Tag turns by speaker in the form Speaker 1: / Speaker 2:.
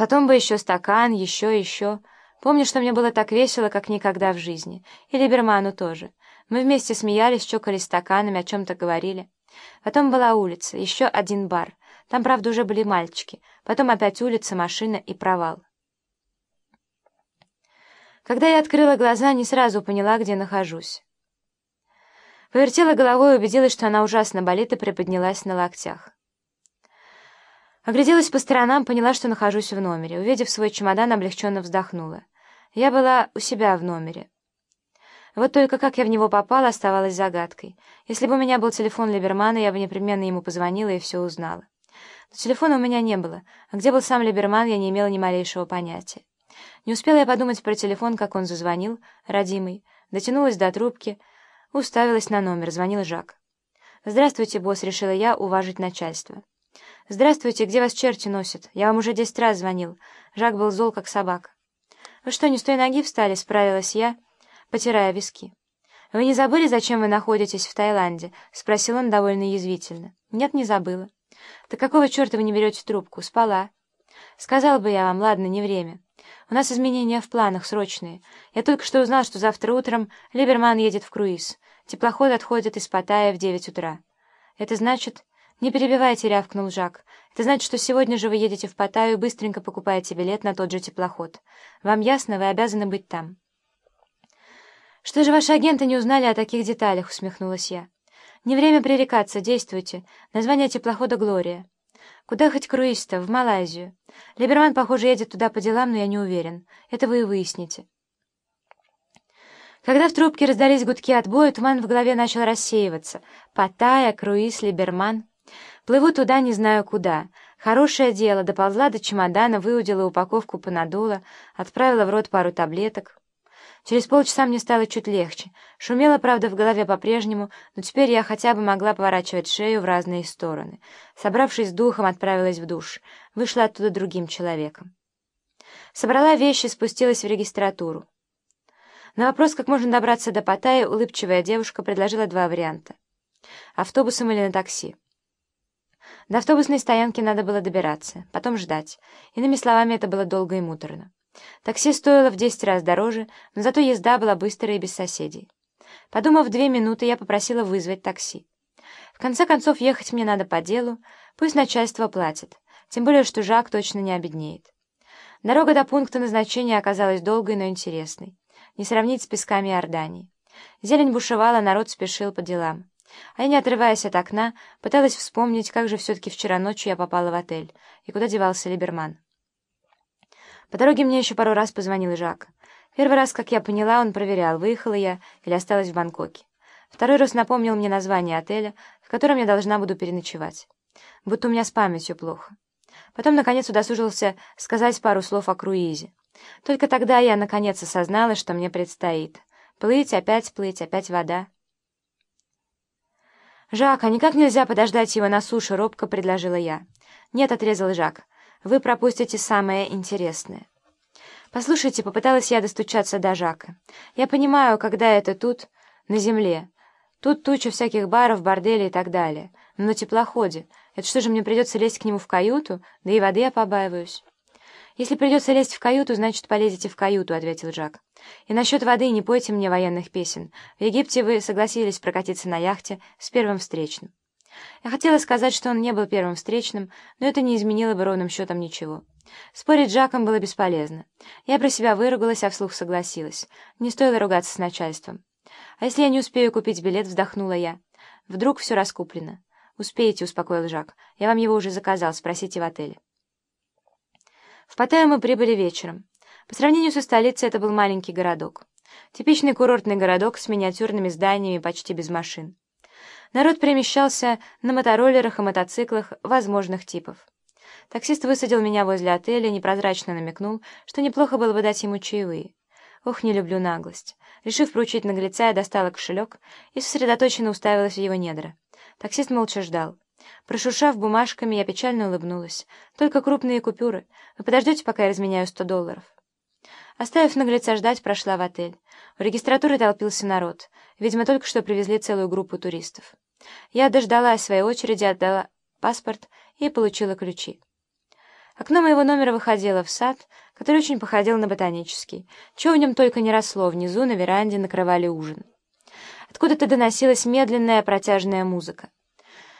Speaker 1: Потом бы еще стакан, еще, еще. Помню, что мне было так весело, как никогда в жизни. И Либерману тоже. Мы вместе смеялись, чокались стаканами, о чем-то говорили. Потом была улица, еще один бар. Там, правда, уже были мальчики. Потом опять улица, машина и провал. Когда я открыла глаза, не сразу поняла, где нахожусь. Повертела головой и убедилась, что она ужасно болит, и приподнялась на локтях. Огляделась по сторонам, поняла, что нахожусь в номере. Увидев свой чемодан, облегченно вздохнула. Я была у себя в номере. Вот только как я в него попала, оставалась загадкой. Если бы у меня был телефон Либермана, я бы непременно ему позвонила и все узнала. Но телефона у меня не было, а где был сам Либерман, я не имела ни малейшего понятия. Не успела я подумать про телефон, как он зазвонил, родимый, дотянулась до трубки, уставилась на номер, звонил Жак. «Здравствуйте, босс», — решила я уважить начальство. «Здравствуйте, где вас черти носят? Я вам уже десять раз звонил». Жак был зол, как собака. «Вы что, не с той ноги встали?» — справилась я, потирая виски. «Вы не забыли, зачем вы находитесь в Таиланде?» — спросил он довольно язвительно. «Нет, не забыла». «Так какого черта вы не берете трубку? Спала». «Сказал бы я вам, ладно, не время. У нас изменения в планах, срочные. Я только что узнал, что завтра утром Либерман едет в круиз. Теплоход отходит из Паттайя в девять утра. Это значит...» «Не перебивайте», — рявкнул Жак. «Это значит, что сегодня же вы едете в Паттайю и быстренько покупаете билет на тот же теплоход. Вам ясно, вы обязаны быть там». «Что же ваши агенты не узнали о таких деталях?» — усмехнулась я. «Не время пререкаться, действуйте. Название теплохода «Глория». Куда хоть круиз-то? В Малайзию. Либерман, похоже, едет туда по делам, но я не уверен. Это вы и выясните». Когда в трубке раздались гудки отбоя, туман в голове начал рассеиваться. Паттайя, круиз, Либерман. Плыву туда, не знаю куда. Хорошее дело, доползла до чемодана, выудила упаковку панадола, отправила в рот пару таблеток. Через полчаса мне стало чуть легче. Шумело, правда, в голове по-прежнему, но теперь я хотя бы могла поворачивать шею в разные стороны. Собравшись с духом, отправилась в душ. Вышла оттуда другим человеком. Собрала вещи, спустилась в регистратуру. На вопрос, как можно добраться до Паттайи, улыбчивая девушка предложила два варианта. Автобусом или на такси. До автобусной стоянки надо было добираться, потом ждать. Иными словами, это было долго и муторно. Такси стоило в десять раз дороже, но зато езда была быстрая и без соседей. Подумав две минуты, я попросила вызвать такси. В конце концов, ехать мне надо по делу, пусть начальство платит, тем более, что Жак точно не обеднеет. Дорога до пункта назначения оказалась долгой, но интересной. Не сравнить с песками Иордании. Зелень бушевала, народ спешил по делам. А я, не отрываясь от окна, пыталась вспомнить, как же все-таки вчера ночью я попала в отель, и куда девался Либерман. По дороге мне еще пару раз позвонил Жак. Первый раз, как я поняла, он проверял, выехала я или осталась в Бангкоке. Второй раз напомнил мне название отеля, в котором я должна буду переночевать. Будто у меня с памятью плохо. Потом, наконец, удосужился сказать пару слов о круизе. Только тогда я, наконец, осознала, что мне предстоит. Плыть, опять плыть, опять вода. «Жак, а никак нельзя подождать его на суше?» — робко предложила я. «Нет», — отрезал Жак. «Вы пропустите самое интересное». «Послушайте», — попыталась я достучаться до Жака. «Я понимаю, когда это тут, на земле. Тут туча всяких баров, борделей и так далее. Но на теплоходе. Это что же, мне придется лезть к нему в каюту? Да и воды я побаиваюсь». «Если придется лезть в каюту, значит, полезете в каюту», — ответил Жак. «И насчет воды не пойте мне военных песен. В Египте вы согласились прокатиться на яхте с первым встречным». Я хотела сказать, что он не был первым встречным, но это не изменило бы ровным счетом ничего. Спорить с Жаком было бесполезно. Я про себя выругалась, а вслух согласилась. Не стоило ругаться с начальством. «А если я не успею купить билет?» — вздохнула я. «Вдруг все раскуплено?» «Успеете», — успокоил Жак. «Я вам его уже заказал, спросите в отеле». В Паттайю мы прибыли вечером. По сравнению со столицей это был маленький городок. Типичный курортный городок с миниатюрными зданиями почти без машин. Народ перемещался на мотороллерах и мотоциклах возможных типов. Таксист высадил меня возле отеля непрозрачно намекнул, что неплохо было бы дать ему чаевые. Ох, не люблю наглость. Решив проучить наглеца, я достала кошелек и сосредоточенно уставилась в его недра. Таксист молча ждал. Прошуршав бумажками, я печально улыбнулась. «Только крупные купюры. Вы подождете, пока я разменяю сто долларов?» Оставив наглеца ждать, прошла в отель. У регистратуры толпился народ. Видимо, только что привезли целую группу туристов. Я дождалась своей очереди, отдала паспорт и получила ключи. Окно моего номера выходило в сад, который очень походил на ботанический. Чего в нем только не росло, внизу на веранде накрывали ужин. Откуда-то доносилась медленная протяжная музыка.